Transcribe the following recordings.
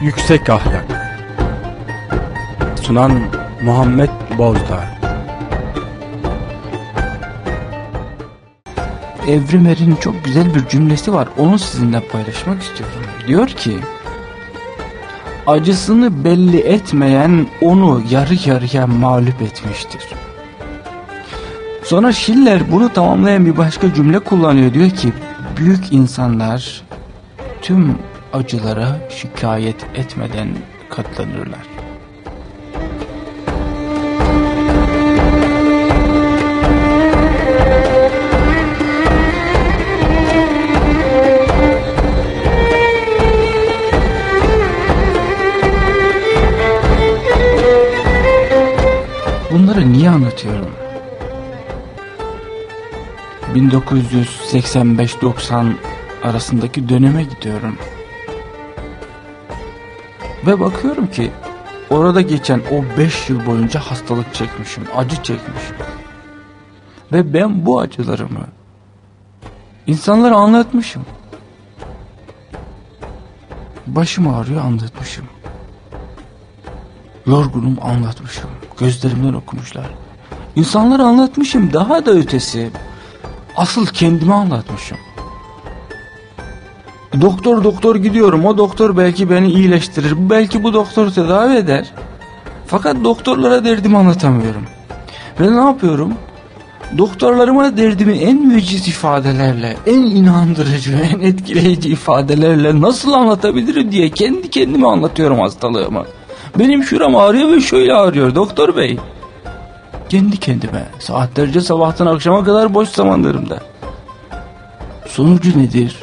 Yüksek Ahlak Sunan Muhammed Bozdağ Evrimer'in çok güzel bir cümlesi var. Onu sizinle paylaşmak istiyorum. Diyor ki Acısını belli etmeyen onu yarı yarıya mağlup etmiştir. Sonra Schiller bunu tamamlayan bir başka cümle kullanıyor. Diyor ki büyük insanlar tüm acılara şikayet etmeden katlanırlar. Bunları niye anlatıyorum? 1985-90 arasındaki döneme gidiyorum. Ve bakıyorum ki orada geçen o 5 yıl boyunca hastalık çekmişim, acı çekmişim. Ve ben bu acılarımı insanlara anlatmışım. Başım ağrıyor anlatmışım. Yorgunum anlatmışım. Gözlerimden okumuşlar. İnsanlara anlatmışım daha da ötesi. Asıl kendime anlatmışım. Doktor doktor gidiyorum. O doktor belki beni iyileştirir. Belki bu doktor tedavi eder. Fakat doktorlara derdimi anlatamıyorum. Ve ne yapıyorum? Doktorlarıma derdimi en veciz ifadelerle, en inandırıcı, en etkileyici ifadelerle nasıl anlatabilirim diye kendi kendime anlatıyorum hastalığımı. Benim şuram ağrıyor ve şöyle ağrıyor doktor bey. Kendi kendime saatlerce sabahtan akşama kadar boş zamanlarımda. Sonucu nedir?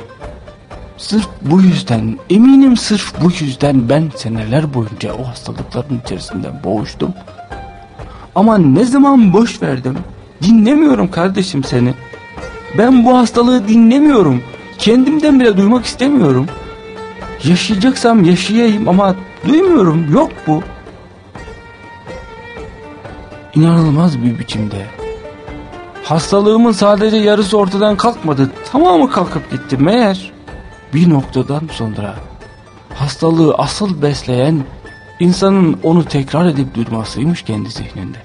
Sırf bu yüzden, eminim sırf bu yüzden ben seneler boyunca o hastalıkların içerisinden boğuştum. Ama ne zaman boş verdim, dinlemiyorum kardeşim seni. Ben bu hastalığı dinlemiyorum. Kendimden bile duymak istemiyorum. Yaşayacaksam yaşayayım ama duymuyorum, yok bu. İnanılmaz bir biçimde. Hastalığımın sadece yarısı ortadan kalkmadı, tamamı kalkıp gitti meğer bir noktadan sonra hastalığı asıl besleyen insanın onu tekrar edip durmasıymış kendi zihninde.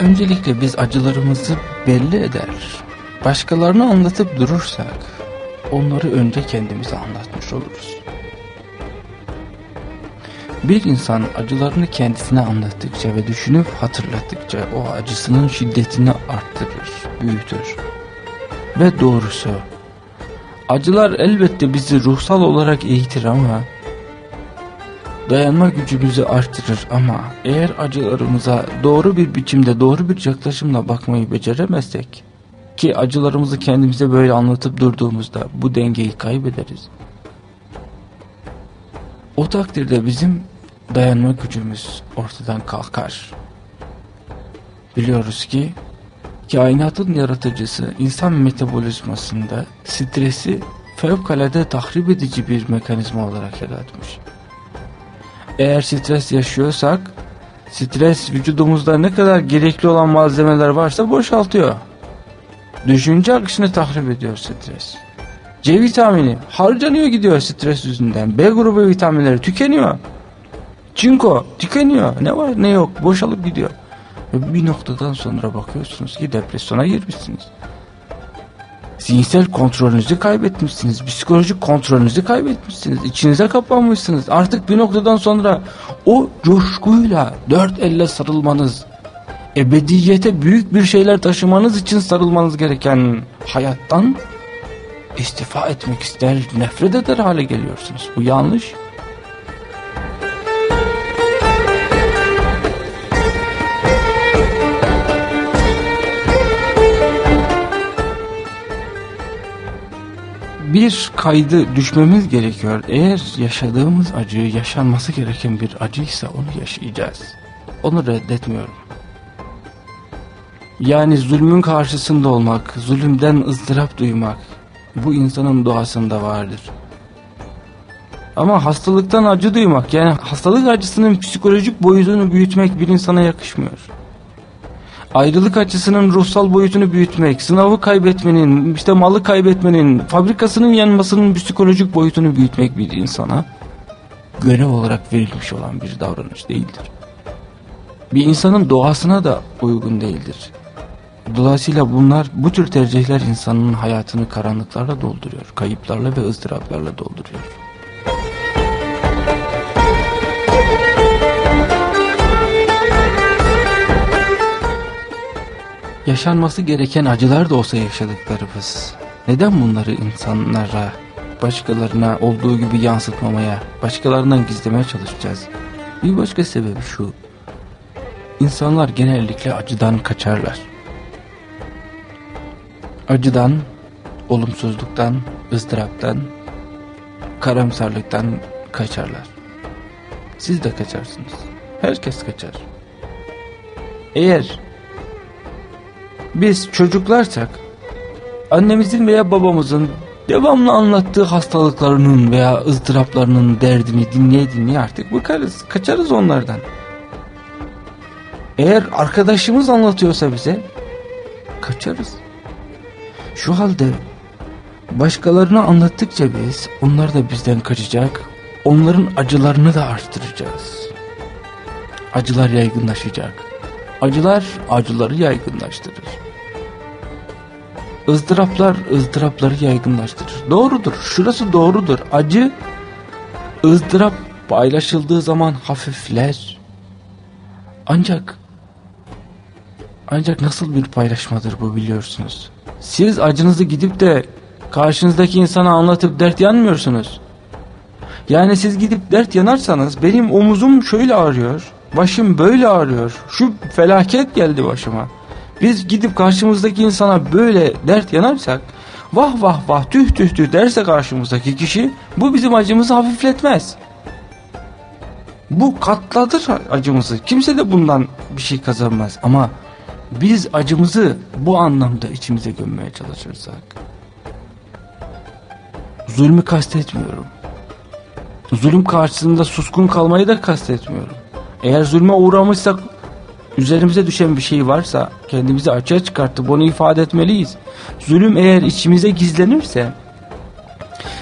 Öncelikle biz acılarımızı belli eder, başkalarına anlatıp durursak onları önce kendimize anlatmış oluruz. Bir insan acılarını kendisine anlattıkça ve düşünüp hatırlattıkça o acısının şiddetini arttırır, büyütür. Ve doğrusu, acılar elbette bizi ruhsal olarak eğitir ama dayanma gücümüzü arttırır ama eğer acılarımıza doğru bir biçimde doğru bir yaklaşımla bakmayı beceremezsek ki acılarımızı kendimize böyle anlatıp durduğumuzda bu dengeyi kaybederiz. O takdirde bizim dayanma gücümüz ortadan kalkar. Biliyoruz ki kainatın yaratıcısı insan metabolizmasında stresi fevkalade tahrip edici bir mekanizma olarak yaratmış. Eğer stres yaşıyorsak stres vücudumuzda ne kadar gerekli olan malzemeler varsa boşaltıyor. Düşünce akışını tahrip ediyor stres. C vitamini harcanıyor gidiyor stres yüzünden. B grubu vitaminleri tükeniyor. Çinko tükeniyor. Ne var ne yok boşalıp gidiyor. Ve bir noktadan sonra bakıyorsunuz ki depresyona girmişsiniz. Zihinsel kontrolünüzü kaybetmişsiniz. Psikolojik kontrolünüzü kaybetmişsiniz. İçinize kapanmışsınız. Artık bir noktadan sonra o coşkuyla dört elle sarılmanız, ebediyete büyük bir şeyler taşımanız için sarılmanız gereken hayattan istifa etmek ister, nefret eder hale geliyorsunuz. Bu yanlış. Bir kaydı düşmemiz gerekiyor. Eğer yaşadığımız acı yaşanması gereken bir acıysa onu yaşayacağız. Onu reddetmiyorum. Yani zulmün karşısında olmak, zulümden ızdırap duymak bu insanın doğasında vardır. Ama hastalıktan acı duymak yani hastalık acısının psikolojik boyutunu büyütmek bir insana yakışmıyor. Ayrılık açısının ruhsal boyutunu büyütmek, sınavı kaybetmenin, işte malı kaybetmenin, fabrikasının yanmasının psikolojik boyutunu büyütmek bir insana görev olarak verilmiş olan bir davranış değildir. Bir insanın doğasına da uygun değildir. Dolayısıyla bunlar, bu tür tercihler insanın hayatını karanlıklarla dolduruyor, kayıplarla ve ızdıraplarla dolduruyor. Yaşanması gereken acılar da olsa yaşadıklarımız. Neden bunları insanlara, başkalarına olduğu gibi yansıtmamaya, başkalarından gizlemeye çalışacağız? Bir başka sebebi şu. İnsanlar genellikle acıdan kaçarlar. Acıdan, olumsuzluktan, ızdıraptan, karamsarlıktan kaçarlar. Siz de kaçarsınız. Herkes kaçar. Eğer biz çocuklarsak annemizin veya babamızın devamlı anlattığı hastalıklarının veya ızdıraplarının derdini dinleye dinleye artık bıkarız, kaçarız onlardan. Eğer arkadaşımız anlatıyorsa bize kaçarız. Şu halde başkalarına anlattıkça biz onlar da bizden kaçacak, onların acılarını da arttıracağız. Acılar yaygınlaşacak. Acılar acıları yaygınlaştırır. ızdıraplar ızdırapları yaygınlaştırır. Doğrudur. Şurası doğrudur. Acı ızdırap paylaşıldığı zaman hafifler. Ancak ancak nasıl bir paylaşmadır bu biliyorsunuz. Siz acınızı gidip de karşınızdaki insana anlatıp dert yanmıyorsunuz. Yani siz gidip dert yanarsanız benim omuzum şöyle ağrıyor. Başım böyle ağrıyor. Şu felaket geldi başıma. Biz gidip karşımızdaki insana böyle dert yanarsak vah vah vah tüh tüh tüh derse karşımızdaki kişi bu bizim acımızı hafifletmez. Bu katladır acımızı. Kimse de bundan bir şey kazanmaz ama biz acımızı bu anlamda içimize gömmeye çalışırsak zulmü kastetmiyorum. Zulüm karşısında suskun kalmayı da kastetmiyorum. Eğer zulme uğramışsak üzerimize düşen bir şey varsa kendimizi açığa çıkartıp onu ifade etmeliyiz. Zulüm eğer içimize gizlenirse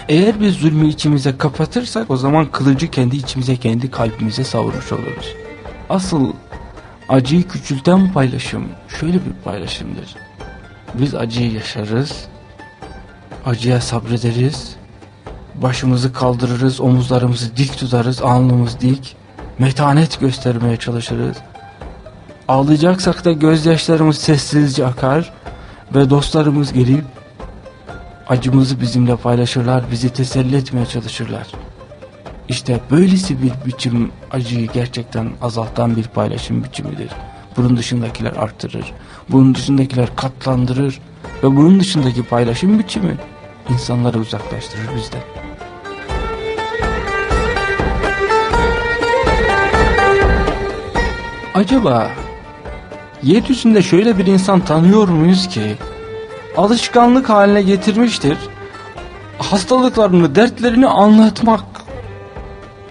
eğer biz zulmü içimize kapatırsak o zaman kılıcı kendi içimize kendi kalbimize savurmuş oluruz. Asıl acıyı küçülten paylaşım şöyle bir paylaşımdır. Biz acıyı yaşarız, acıya sabrederiz, başımızı kaldırırız, omuzlarımızı dik tutarız, alnımız dik, metanet göstermeye çalışırız. Ağlayacaksak da gözyaşlarımız sessizce akar ve dostlarımız gelip acımızı bizimle paylaşırlar, bizi teselli etmeye çalışırlar. İşte böylesi bir biçim acıyı gerçekten azaltan bir paylaşım biçimidir. Bunun dışındakiler artırır, bunun dışındakiler katlandırır ve bunun dışındaki paylaşım biçimi insanları uzaklaştırır bizden. Acaba yeryüzünde şöyle bir insan tanıyor muyuz ki alışkanlık haline getirmiştir hastalıklarını, dertlerini anlatmak.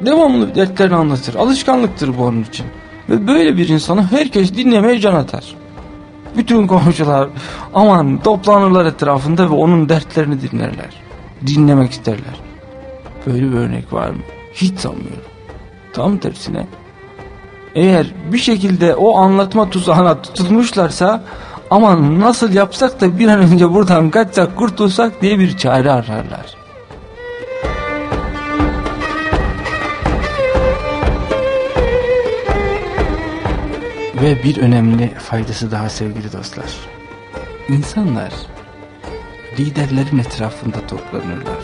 Devamlı dertlerini anlatır. Alışkanlıktır bu onun için. Ve böyle bir insanı herkes dinlemeye can atar. Bütün komşular aman toplanırlar etrafında ve onun dertlerini dinlerler. Dinlemek isterler. Böyle bir örnek var mı? Hiç sanmıyorum. Tam tersine eğer bir şekilde o anlatma tuzağına tutulmuşlarsa aman nasıl yapsak da bir an önce buradan kaçsak kurtulsak diye bir çare ararlar. Ve bir önemli faydası daha sevgili dostlar. İnsanlar liderlerin etrafında toplanırlar.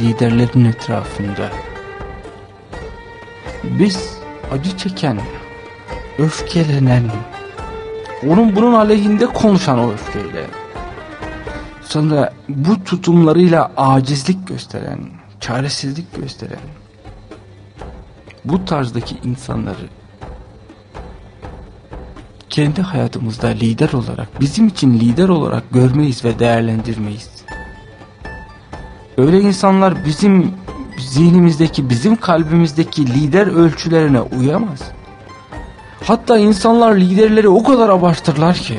Liderlerin etrafında. Biz acı çeken, öfkelenen, onun bunun aleyhinde konuşan o öfkeyle. Sonra bu tutumlarıyla acizlik gösteren, çaresizlik gösteren bu tarzdaki insanları kendi hayatımızda lider olarak, bizim için lider olarak görmeyiz ve değerlendirmeyiz. Öyle insanlar bizim zihnimizdeki, bizim kalbimizdeki lider ölçülerine uyamaz. Hatta insanlar liderleri o kadar abartırlar ki.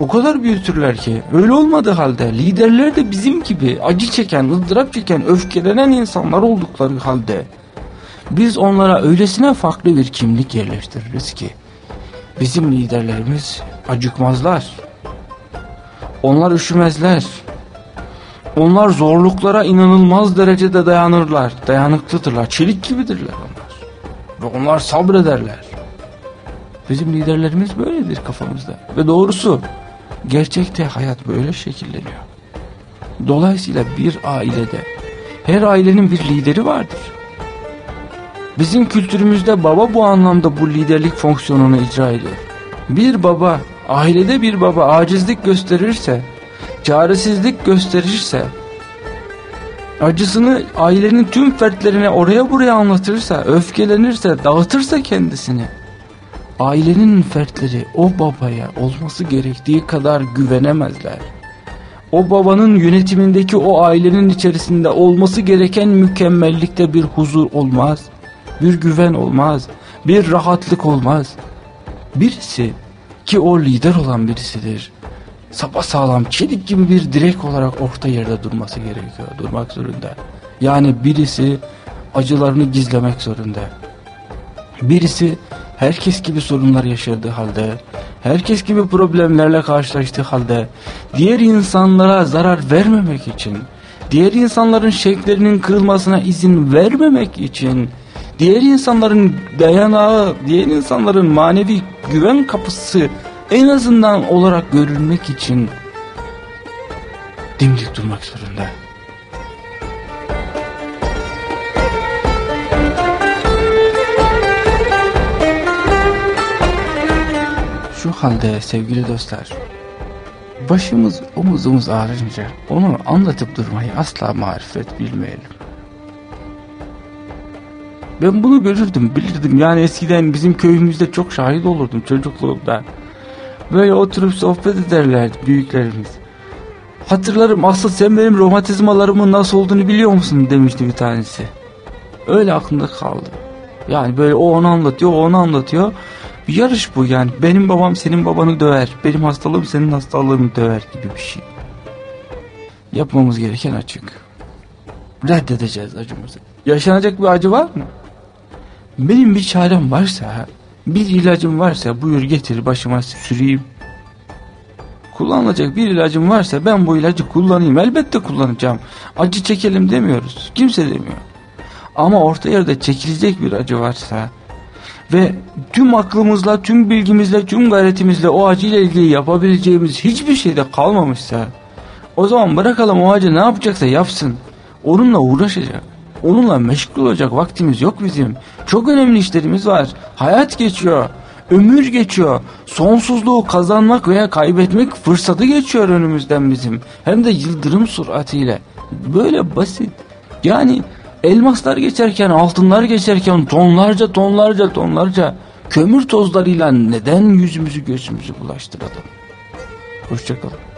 O kadar büyütürler ki. Öyle olmadığı halde liderler de bizim gibi acı çeken, ızdırap çeken, öfkelenen insanlar oldukları halde biz onlara öylesine farklı bir kimlik yerleştiririz ki bizim liderlerimiz acıkmazlar. Onlar üşümezler. Onlar zorluklara inanılmaz derecede dayanırlar. Dayanıklıdırlar. Çelik gibidirler onlar. Ve onlar sabrederler. Bizim liderlerimiz böyledir kafamızda. Ve doğrusu gerçekte hayat böyle şekilleniyor. Dolayısıyla bir ailede her ailenin bir lideri vardır. Bizim kültürümüzde baba bu anlamda bu liderlik fonksiyonunu icra ediyor. Bir baba, ailede bir baba acizlik gösterirse, çaresizlik gösterirse, acısını ailenin tüm fertlerine oraya buraya anlatırsa, öfkelenirse, dağıtırsa kendisini, ailenin fertleri o babaya olması gerektiği kadar güvenemezler. O babanın yönetimindeki o ailenin içerisinde olması gereken mükemmellikte bir huzur olmaz bir güven olmaz, bir rahatlık olmaz. Birisi ki o lider olan birisidir. Sapasağlam çelik gibi bir direk olarak orta yerde durması gerekiyor. Durmak zorunda. Yani birisi acılarını gizlemek zorunda. Birisi herkes gibi sorunlar yaşadığı halde, herkes gibi problemlerle karşılaştığı halde diğer insanlara zarar vermemek için, diğer insanların şeklerinin kırılmasına izin vermemek için diğer insanların dayanağı, diğer insanların manevi güven kapısı en azından olarak görülmek için dimdik durmak zorunda. Şu halde sevgili dostlar, başımız omuzumuz ağrınca onu anlatıp durmayı asla marifet bilmeyelim. Ben bunu görürdüm bilirdim yani eskiden bizim köyümüzde çok şahit olurdum çocukluğumda. Böyle oturup sohbet ederlerdi büyüklerimiz. Hatırlarım asıl sen benim romatizmalarımın nasıl olduğunu biliyor musun demişti bir tanesi. Öyle aklımda kaldı. Yani böyle o onu anlatıyor o onu anlatıyor. Bir yarış bu yani benim babam senin babanı döver. Benim hastalığım senin hastalığını döver gibi bir şey. Yapmamız gereken açık. Reddedeceğiz acımızı. Yaşanacak bir acı var mı? Benim bir çarem varsa, bir ilacım varsa buyur getir başıma süreyim. Kullanılacak bir ilacım varsa ben bu ilacı kullanayım. Elbette kullanacağım. Acı çekelim demiyoruz. Kimse demiyor. Ama orta yerde çekilecek bir acı varsa ve tüm aklımızla, tüm bilgimizle, tüm gayretimizle o acıyla ilgili yapabileceğimiz hiçbir şey de kalmamışsa o zaman bırakalım o acı ne yapacaksa yapsın. Onunla uğraşacak. Onunla meşgul olacak vaktimiz yok bizim. Çok önemli işlerimiz var. Hayat geçiyor. Ömür geçiyor. Sonsuzluğu kazanmak veya kaybetmek fırsatı geçiyor önümüzden bizim. Hem de yıldırım suratiyle. Böyle basit. Yani elmaslar geçerken, altınlar geçerken tonlarca tonlarca tonlarca kömür tozlarıyla neden yüzümüzü gözümüzü bulaştıralım? Hoşçakalın.